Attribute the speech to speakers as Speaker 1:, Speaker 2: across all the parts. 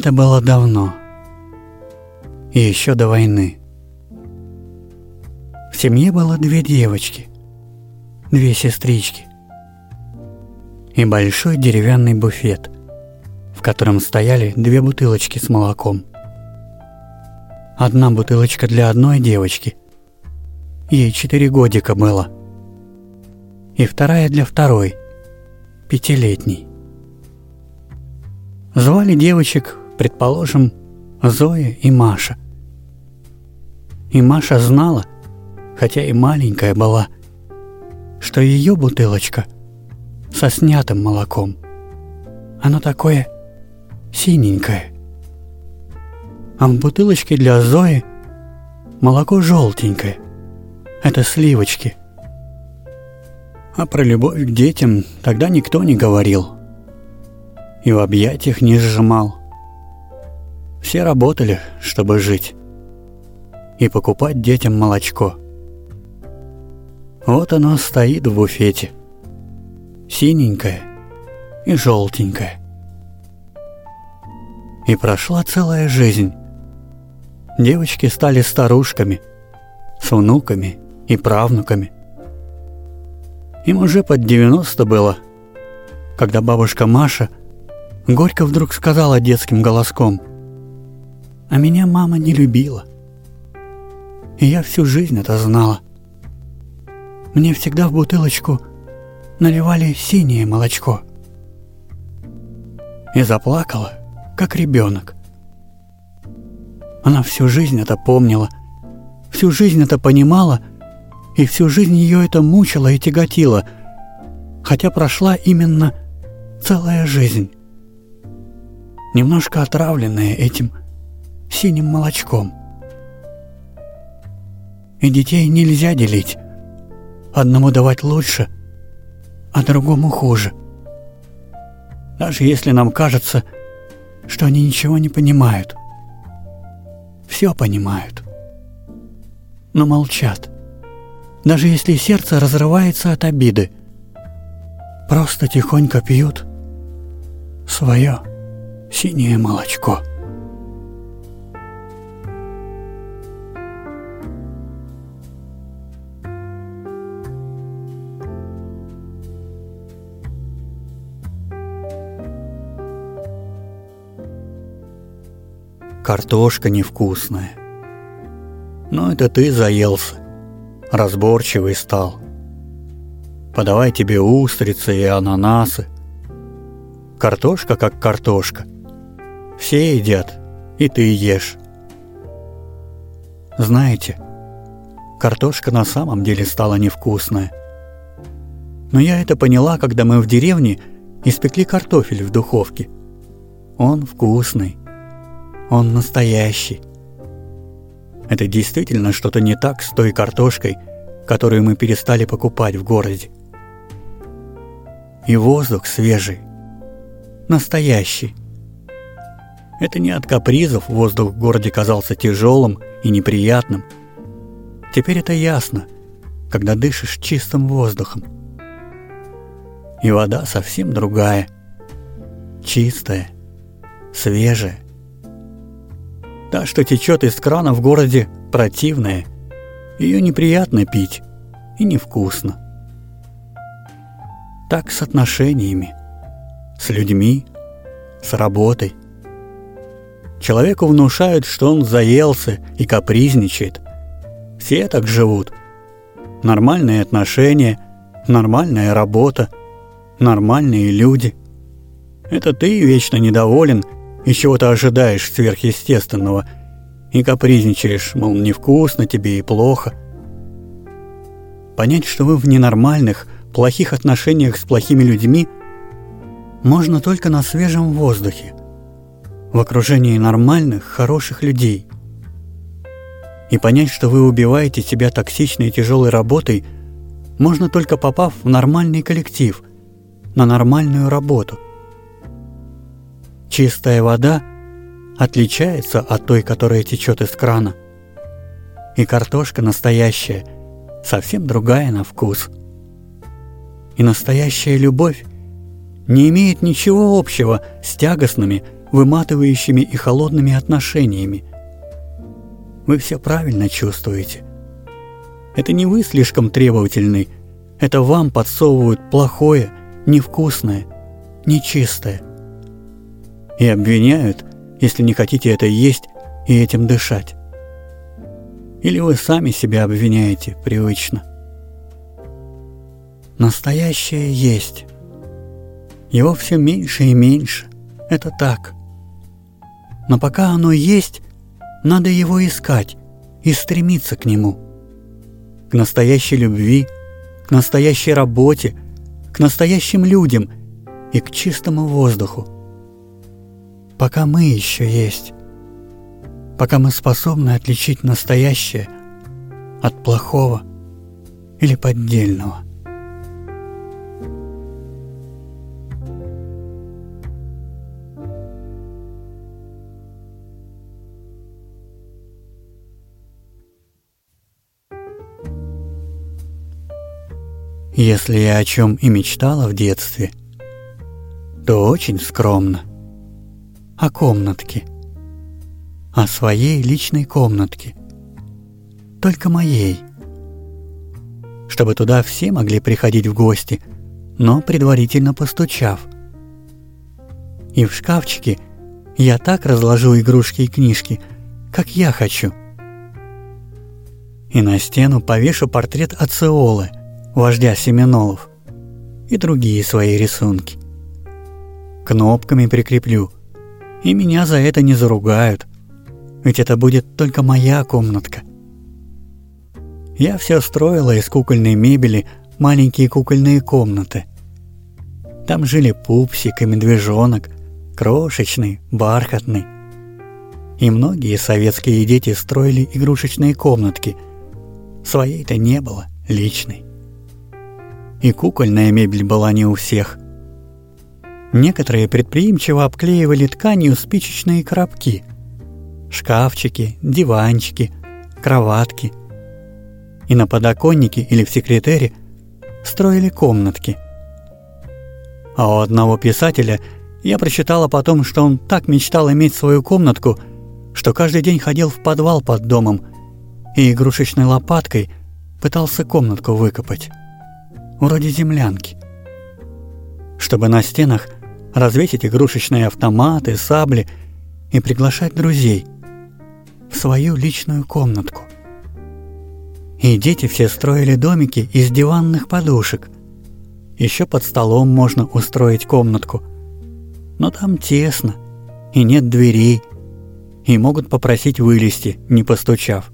Speaker 1: Это было давно. И еще до войны. В семье было две девочки, две сестрички и большой деревянный буфет, в котором стояли две бутылочки с молоком. Одна бутылочка для одной девочки, ей четыре годика было, и вторая для второй, пятилетней. Звали девочек, предположим, Зоя и Маша. И Маша знала, хотя и маленькая была, что ее бутылочка со снятым молоком. Оно такое синенькое. А в бутылочке для Зои молоко желтенькое. Это сливочки. А про любовь к детям тогда никто не говорил. И в объятиях не сжимал. Все работали, чтобы жить. И покупать детям молочко. Вот оно стоит в буфете. Синенькое и желтенькое. И прошла целая жизнь. Девочки стали старушками, с внуками и правнуками. Им уже под 90 было, когда бабушка Маша горько вдруг сказала детским голоском, «А меня мама не любила. И я всю жизнь это знала. Мне всегда в бутылочку наливали синее молочко. И заплакала, как ребенок. Она всю жизнь это помнила, всю жизнь это понимала, и всю жизнь ее это мучило и тяготило, хотя прошла именно целая жизнь. Немножко отравленная этим синим молочком. И детей нельзя делить. Одному давать лучше, а другому хуже. Даже если нам кажется, что они ничего не понимают. Все понимают. Но молчат. Даже если сердце разрывается от обиды. Просто тихонько пьют свое синее молочко. Картошка невкусная. Но это ты заелся, разборчивый стал. Подавай тебе устрицы и ананасы. Картошка как картошка. Все едят, и ты ешь. Знаете, картошка на самом деле стала невкусная. Но я это поняла, когда мы в деревне испекли картофель в духовке. Он вкусный. Он настоящий. Это действительно что-то не так с той картошкой, которую мы перестали покупать в городе. И воздух свежий, настоящий. Это не от капризов воздух в городе казался тяжелым и неприятным. Теперь это ясно, когда дышишь чистым воздухом. И вода совсем другая, чистая, свежая. Та, что течет из крана в городе, противная. Ее неприятно пить и невкусно. Так с отношениями, с людьми, с работой. Человеку внушают, что он заелся и капризничает. Все так живут. Нормальные отношения, нормальная работа, нормальные люди. Это ты вечно недоволен и чего-то ожидаешь сверхъестественного и капризничаешь, мол, невкусно тебе и плохо. Понять, что вы в ненормальных, плохих отношениях с плохими людьми, можно только на свежем воздухе, в окружении нормальных, хороших людей. И понять, что вы убиваете себя токсичной и тяжелой работой, можно только попав в нормальный коллектив, на нормальную работу – Чистая вода отличается от той, которая течет из крана. И картошка настоящая, совсем другая на вкус. И настоящая любовь не имеет ничего общего с тягостными, выматывающими и холодными отношениями. Вы все правильно чувствуете. Это не вы слишком требовательный, это вам подсовывают плохое, невкусное, нечистое. И обвиняют, если не хотите это есть и этим дышать. Или вы сами себя обвиняете привычно. Настоящее есть. Его все меньше и меньше. Это так. Но пока оно есть, надо его искать и стремиться к нему. К настоящей любви, к настоящей работе, к настоящим людям и к чистому воздуху. Пока мы еще есть пока мы способны отличить настоящее от плохого или поддельного. Если я о чем и мечтала в детстве, то очень скромно. О комнатке – о своей личной комнатке. Только моей. Чтобы туда все могли приходить в гости, но предварительно постучав. И в шкафчике я так разложу игрушки и книжки, как я хочу. И на стену повешу портрет Ациолы, вождя Семенолов, и другие свои рисунки. Кнопками прикреплю, и меня за это не заругают ведь это будет только моя комнатка. Я все строила из кукольной мебели маленькие кукольные комнаты. Там жили пупсик и медвежонок, крошечный, бархатный. И многие советские дети строили игрушечные комнатки. Своей-то не было, личной. И кукольная мебель была не у всех. Некоторые предприимчиво обклеивали тканью спичечные коробки – шкафчики, диванчики, кроватки. И на подоконнике или в секретере строили комнатки. А у одного писателя я прочитала потом, что он так мечтал иметь свою комнатку, что каждый день ходил в подвал под домом и игрушечной лопаткой пытался комнатку выкопать. Вроде землянки. Чтобы на стенах развесить игрушечные автоматы, сабли и приглашать друзей – в свою личную комнатку. И дети все строили домики из диванных подушек. Еще под столом можно устроить комнатку. Но там тесно, и нет дверей, и могут попросить вылезти, не постучав.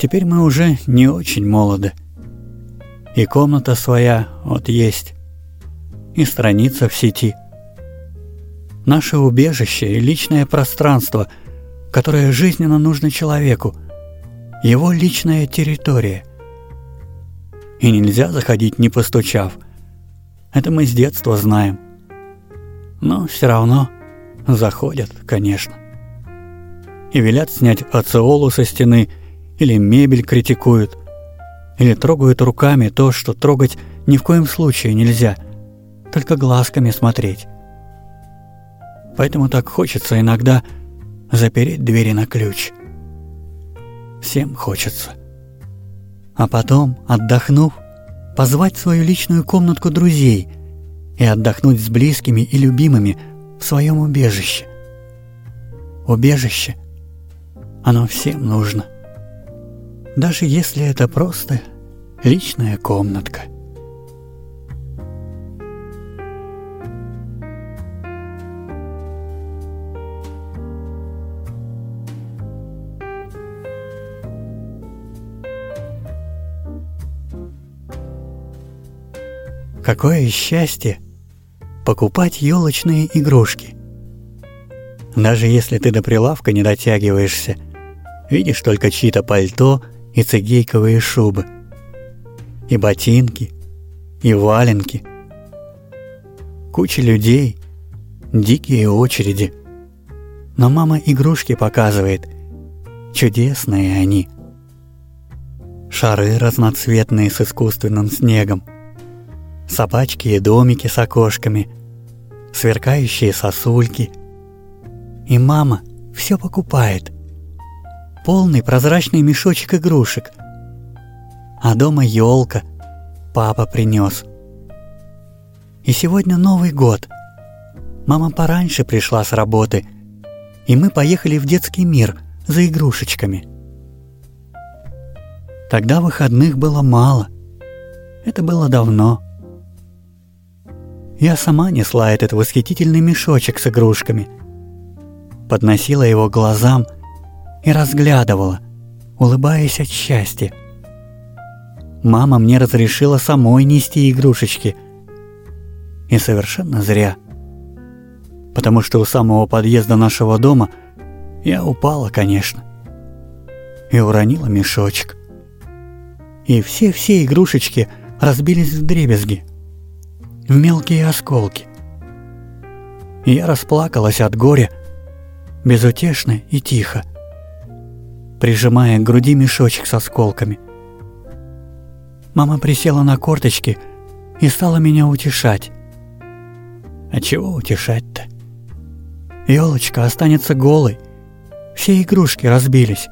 Speaker 1: Теперь мы уже не очень молоды. И комната своя вот есть, и страница в сети. Наше убежище и личное пространство – которое жизненно нужно человеку, его личная территория. И нельзя заходить, не постучав. Это мы с детства знаем. Но все равно заходят, конечно. И велят снять ацеолу со стены, или мебель критикуют, или трогают руками то, что трогать ни в коем случае нельзя, только глазками смотреть. Поэтому так хочется иногда запереть двери на ключ. Всем хочется. А потом, отдохнув, позвать свою личную комнатку друзей и отдохнуть с близкими и любимыми в своем убежище. Убежище, оно всем нужно. Даже если это просто личная комнатка. Какое счастье покупать елочные игрушки. Даже если ты до прилавка не дотягиваешься, видишь только чьи-то пальто и цигейковые шубы, и ботинки, и валенки. Куча людей, дикие очереди. Но мама игрушки показывает. Чудесные они. Шары разноцветные с искусственным снегом – собачки и домики с окошками, сверкающие сосульки. И мама все покупает. Полный прозрачный мешочек игрушек. А дома елка папа принес. И сегодня Новый год. Мама пораньше пришла с работы, и мы поехали в детский мир за игрушечками. Тогда выходных было мало. Это было давно. Я сама несла этот восхитительный мешочек с игрушками, подносила его глазам и разглядывала, улыбаясь от счастья. Мама мне разрешила самой нести игрушечки. И совершенно зря. Потому что у самого подъезда нашего дома я упала, конечно. И уронила мешочек. И все-все игрушечки разбились в дребезги в мелкие осколки. Я расплакалась от горя, безутешно и тихо, прижимая к груди мешочек с осколками. Мама присела на корточки и стала меня утешать. А чего утешать-то? Елочка останется голой, все игрушки разбились.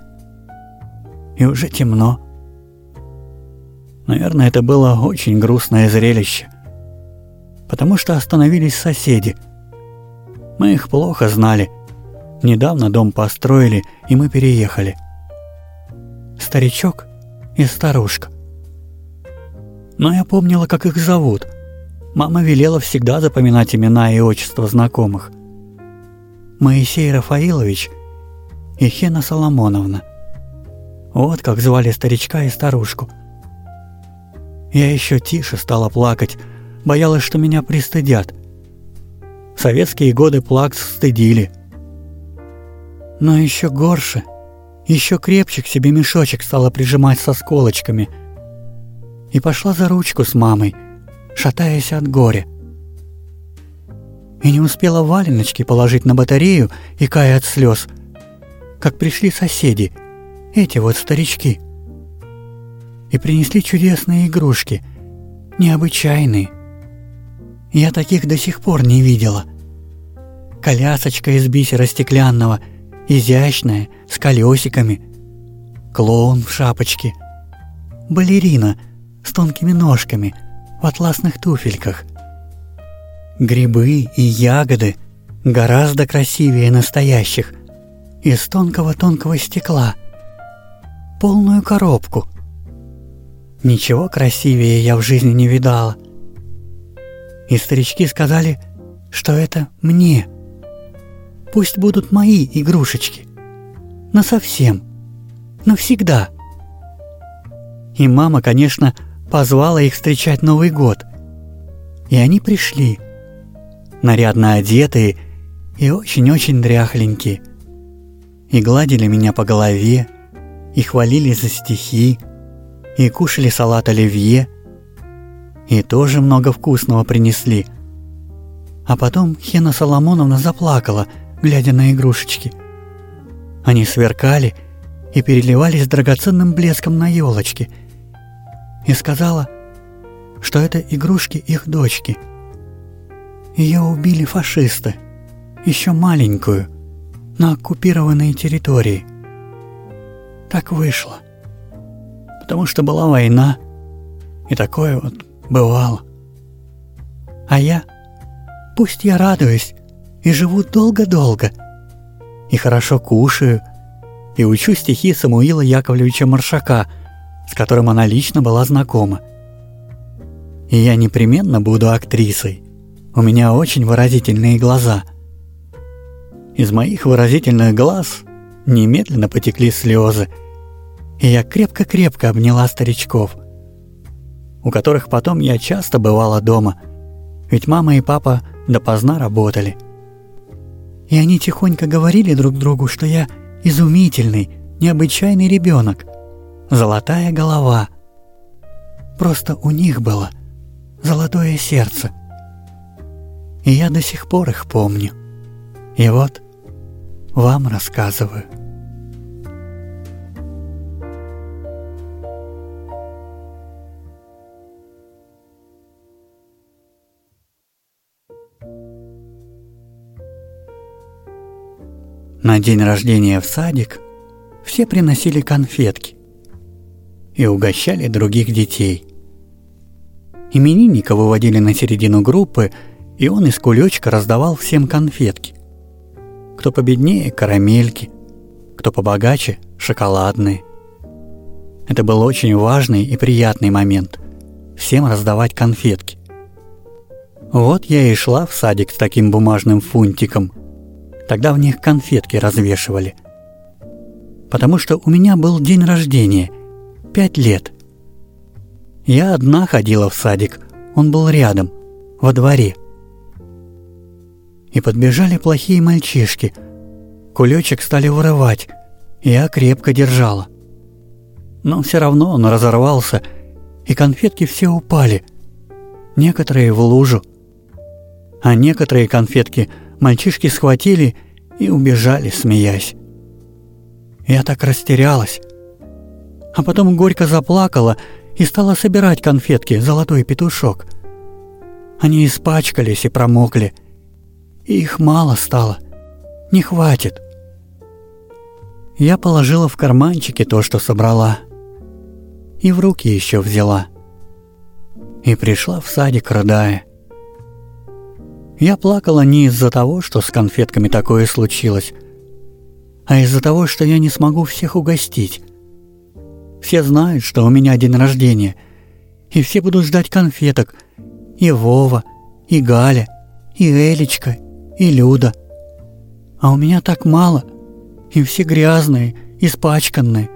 Speaker 1: И уже темно. Наверное, это было очень грустное зрелище потому что остановились соседи. Мы их плохо знали. Недавно дом построили, и мы переехали. Старичок и старушка. Но я помнила, как их зовут. Мама велела всегда запоминать имена и отчества знакомых. Моисей Рафаилович и Хена Соломоновна. Вот как звали старичка и старушку. Я еще тише стала плакать, боялась, что меня пристыдят. В советские годы плакс стыдили. Но еще горше, еще крепче к себе мешочек стала прижимать со сколочками. И пошла за ручку с мамой, шатаясь от горя. И не успела валеночки положить на батарею и кая от слез, как пришли соседи, эти вот старички. И принесли чудесные игрушки, необычайные, я таких до сих пор не видела. Колясочка из бисера стеклянного, изящная, с колесиками. Клоун в шапочке. Балерина с тонкими ножками в атласных туфельках. Грибы и ягоды гораздо красивее настоящих, из тонкого-тонкого стекла. Полную коробку. Ничего красивее я в жизни не видала – и старички сказали, что это мне. Пусть будут мои игрушечки. Насовсем. Навсегда. И мама, конечно, позвала их встречать Новый год. И они пришли. Нарядно одетые и очень-очень дряхленькие. И гладили меня по голове, и хвалили за стихи, и кушали салат оливье – и тоже много вкусного принесли. А потом Хена Соломоновна заплакала, глядя на игрушечки. Они сверкали и переливались драгоценным блеском на елочке. И сказала, что это игрушки их дочки. Ее убили фашисты, еще маленькую, на оккупированной территории. Так вышло. Потому что была война, и такое вот бывало. А я, пусть я радуюсь и живу долго-долго, и хорошо кушаю, и учу стихи Самуила Яковлевича Маршака, с которым она лично была знакома. И я непременно буду актрисой. У меня очень выразительные глаза. Из моих выразительных глаз немедленно потекли слезы, и я крепко-крепко обняла старичков – у которых потом я часто бывала дома, ведь мама и папа допоздна работали. И они тихонько говорили друг другу, что я изумительный, необычайный ребенок, золотая голова. Просто у них было золотое сердце. И я до сих пор их помню. И вот вам рассказываю. На день рождения в садик все приносили конфетки и угощали других детей. Именинника выводили на середину группы, и он из кулечка раздавал всем конфетки. Кто победнее – карамельки, кто побогаче – шоколадные. Это был очень важный и приятный момент – всем раздавать конфетки. Вот я и шла в садик с таким бумажным фунтиком. Тогда в них конфетки развешивали. Потому что у меня был день рождения – пять лет – я одна ходила в садик, он был рядом, во дворе. И подбежали плохие мальчишки. Кулечек стали вырывать, я крепко держала. Но все равно он разорвался, и конфетки все упали. Некоторые в лужу. А некоторые конфетки мальчишки схватили и убежали, смеясь. Я так растерялась. А потом горько заплакала и стала собирать конфетки «Золотой петушок». Они испачкались и промокли, и их мало стало, не хватит. Я положила в карманчики то, что собрала, и в руки еще взяла, и пришла в садик, рыдая. Я плакала не из-за того, что с конфетками такое случилось, а из-за того, что я не смогу всех угостить. Все знают, что у меня день рождения, и все будут ждать конфеток. И Вова, и Галя, и Элечка, и Люда. А у меня так мало, и все грязные, испачканные.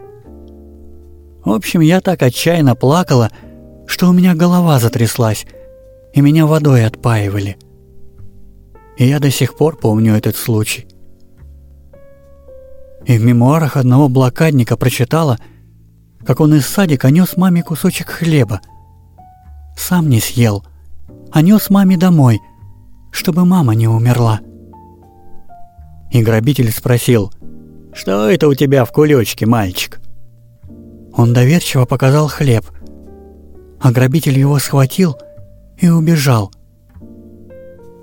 Speaker 1: В общем, я так отчаянно плакала, что у меня голова затряслась, и меня водой отпаивали. И я до сих пор помню этот случай. И в мемуарах одного блокадника прочитала – как он из садика нес маме кусочек хлеба. Сам не съел, а нес маме домой, чтобы мама не умерла. И грабитель спросил, «Что это у тебя в кулечке, мальчик?» Он доверчиво показал хлеб, а грабитель его схватил и убежал.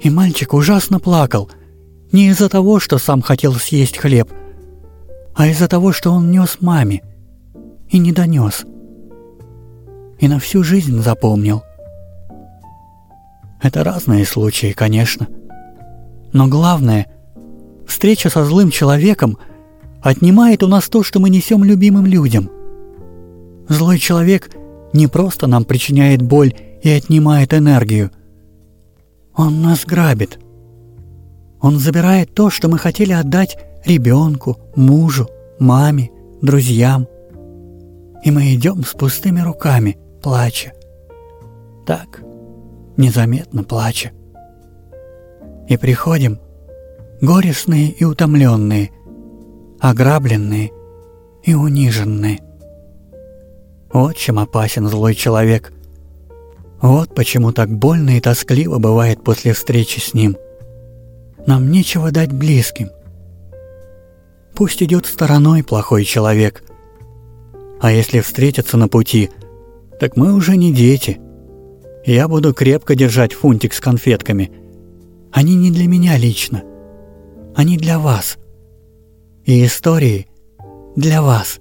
Speaker 1: И мальчик ужасно плакал, не из-за того, что сам хотел съесть хлеб, а из-за того, что он нес маме – и не донес. И на всю жизнь запомнил. Это разные случаи, конечно. Но главное, встреча со злым человеком отнимает у нас то, что мы несем любимым людям. Злой человек не просто нам причиняет боль и отнимает энергию. Он нас грабит. Он забирает то, что мы хотели отдать ребенку, мужу, маме, друзьям и мы идем с пустыми руками, плача. Так, незаметно плача. И приходим, горестные и утомленные, ограбленные и униженные. Вот чем опасен злой человек. Вот почему так больно и тоскливо бывает после встречи с ним. Нам нечего дать близким. Пусть идет стороной плохой человек – а если встретятся на пути, так мы уже не дети. Я буду крепко держать фунтик с конфетками. Они не для меня лично. Они для вас. И истории для вас.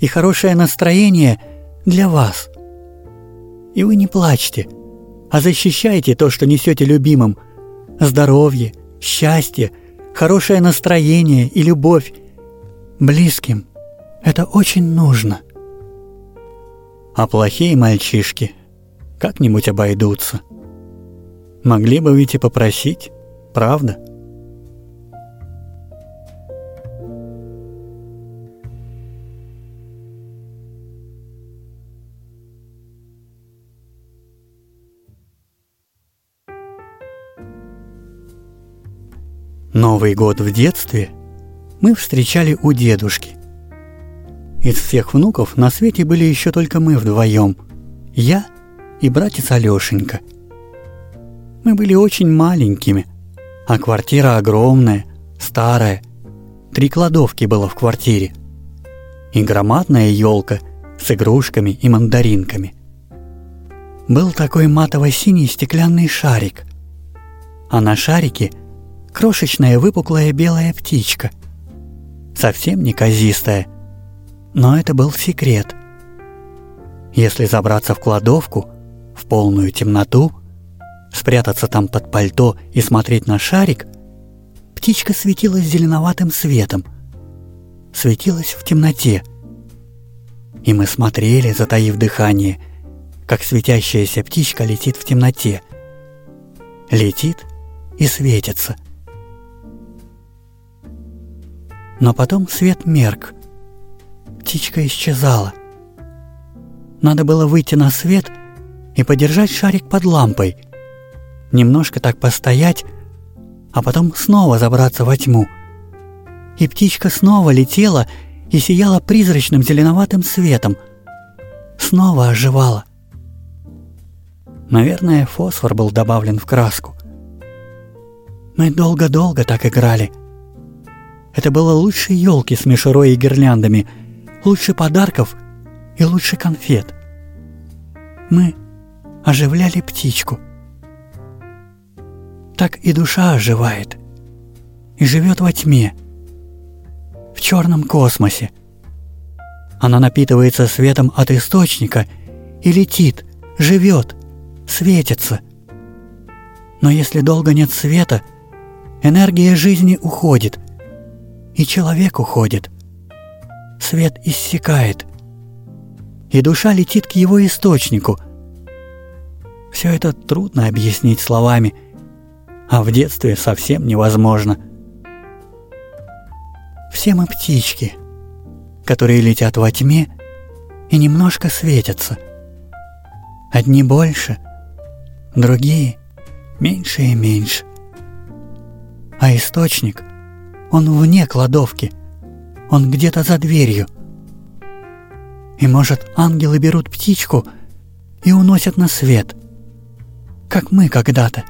Speaker 1: И хорошее настроение для вас. И вы не плачьте, а защищайте то, что несете любимым. Здоровье, счастье, хорошее настроение и любовь близким – это очень нужно. А плохие мальчишки как-нибудь обойдутся. Могли бы ведь и попросить, правда? Новый год в детстве мы встречали у дедушки. Из всех внуков на свете были еще только мы вдвоем. Я и братец Алешенька. Мы были очень маленькими, а квартира огромная, старая. Три кладовки было в квартире. И громадная елка с игрушками и мандаринками. Был такой матово-синий стеклянный шарик. А на шарике крошечная выпуклая белая птичка, совсем неказистая. Но это был секрет. Если забраться в кладовку, в полную темноту, спрятаться там под пальто и смотреть на шарик, птичка светилась зеленоватым светом. Светилась в темноте. И мы смотрели, затаив дыхание, как светящаяся птичка летит в темноте. Летит и светится. Но потом свет мерк. Птичка исчезала. Надо было выйти на свет и подержать шарик под лампой. Немножко так постоять, а потом снова забраться во тьму. И птичка снова летела и сияла призрачным зеленоватым светом. Снова оживала. Наверное, фосфор был добавлен в краску. Мы долго-долго так играли. Это было лучше елки с мишурой и гирляндами, лучше подарков и лучше конфет. Мы оживляли птичку. Так и душа оживает и живет во тьме, в черном космосе. Она напитывается светом от источника и летит, живет, светится. Но если долго нет света, энергия жизни уходит, и человек уходит. Свет иссякает, и душа летит к его источнику. Все это трудно объяснить словами, а в детстве совсем невозможно. Все мы птички, которые летят во тьме и немножко светятся. Одни больше, другие меньше и меньше. А источник, он вне кладовки, он где-то за дверью. И может, ангелы берут птичку и уносят на свет, как мы когда-то.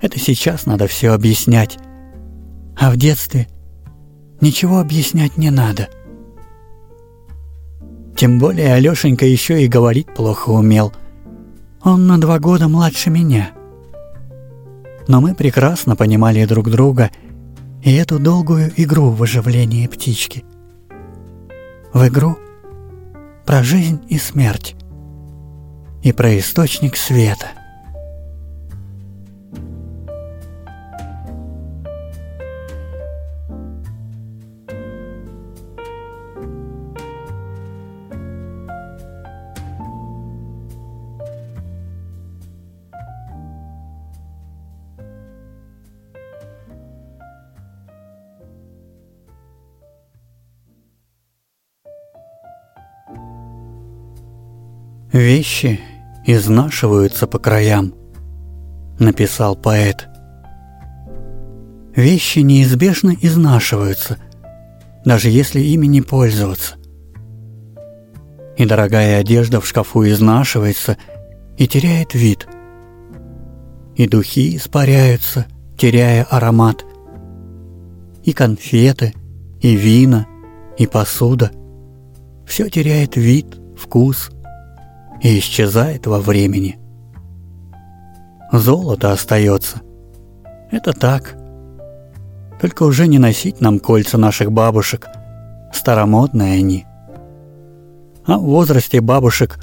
Speaker 1: Это сейчас надо все объяснять, а в детстве ничего объяснять не надо. Тем более Алёшенька еще и говорить плохо умел – он на два года младше меня. Но мы прекрасно понимали друг друга и эту долгую игру в оживлении птички. В игру про жизнь и смерть и про источник света – «Вещи изнашиваются по краям», — написал поэт. «Вещи неизбежно изнашиваются, даже если ими не пользоваться. И дорогая одежда в шкафу изнашивается и теряет вид. И духи испаряются, теряя аромат. И конфеты, и вина, и посуда — все теряет вид, вкус — и исчезает во времени. Золото остается. Это так. Только уже не носить нам кольца наших бабушек. Старомодные они. А в возрасте бабушек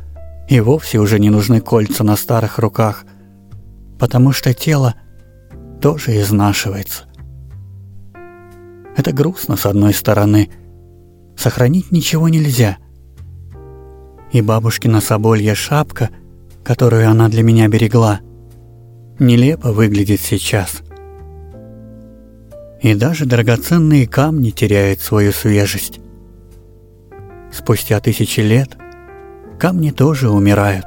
Speaker 1: и вовсе уже не нужны кольца на старых руках, потому что тело тоже изнашивается. Это грустно с одной стороны. Сохранить ничего нельзя – и бабушкина соболья шапка, которую она для меня берегла, нелепо выглядит сейчас. И даже драгоценные камни теряют свою свежесть. Спустя тысячи лет камни тоже умирают.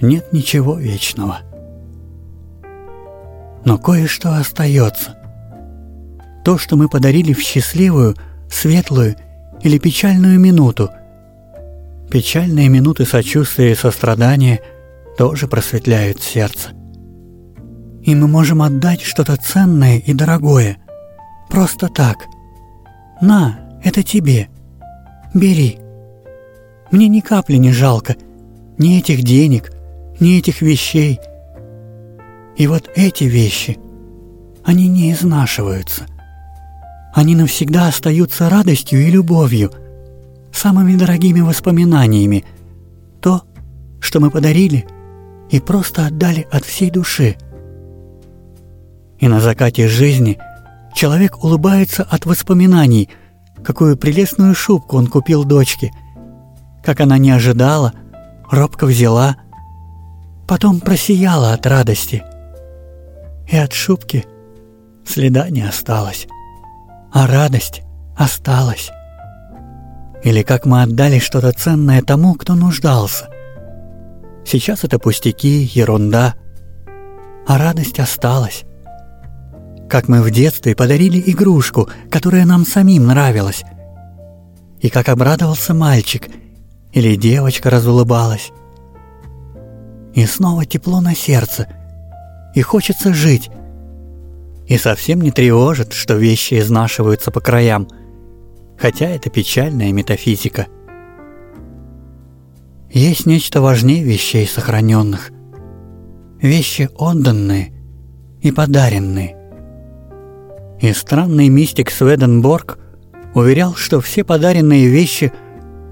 Speaker 1: Нет ничего вечного. Но кое-что остается. То, что мы подарили в счастливую, светлую или печальную минуту – Печальные минуты сочувствия и сострадания тоже просветляют сердце. И мы можем отдать что-то ценное и дорогое. Просто так. На, это тебе. Бери. Мне ни капли не жалко. Ни этих денег, ни этих вещей. И вот эти вещи, они не изнашиваются. Они навсегда остаются радостью и любовью, самыми дорогими воспоминаниями, то, что мы подарили и просто отдали от всей души. И на закате жизни человек улыбается от воспоминаний, какую прелестную шубку он купил дочке, как она не ожидала, робко взяла, потом просияла от радости. И от шубки следа не осталось, а радость осталась. Или как мы отдали что-то ценное тому, кто нуждался. Сейчас это пустяки, ерунда, а радость осталась. Как мы в детстве подарили игрушку, которая нам самим нравилась. И как обрадовался мальчик, или девочка разулыбалась. И снова тепло на сердце, и хочется жить. И совсем не тревожит, что вещи изнашиваются по краям, хотя это печальная метафизика. Есть нечто важнее вещей сохраненных. Вещи отданные и подаренные. И странный мистик Сведенборг уверял, что все подаренные вещи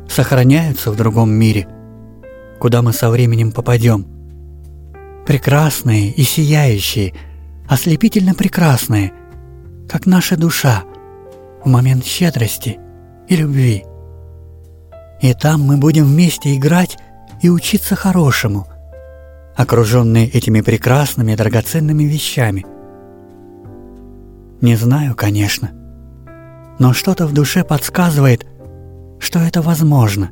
Speaker 1: сохраняются в другом мире, куда мы со временем попадем. Прекрасные и сияющие, ослепительно прекрасные, как наша душа в момент щедрости и любви. И там мы будем вместе играть и учиться хорошему, окруженные этими прекрасными драгоценными вещами. Не знаю, конечно, но что-то в душе подсказывает, что это возможно.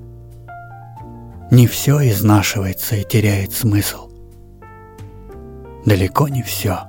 Speaker 1: Не все изнашивается и теряет смысл. Далеко не все.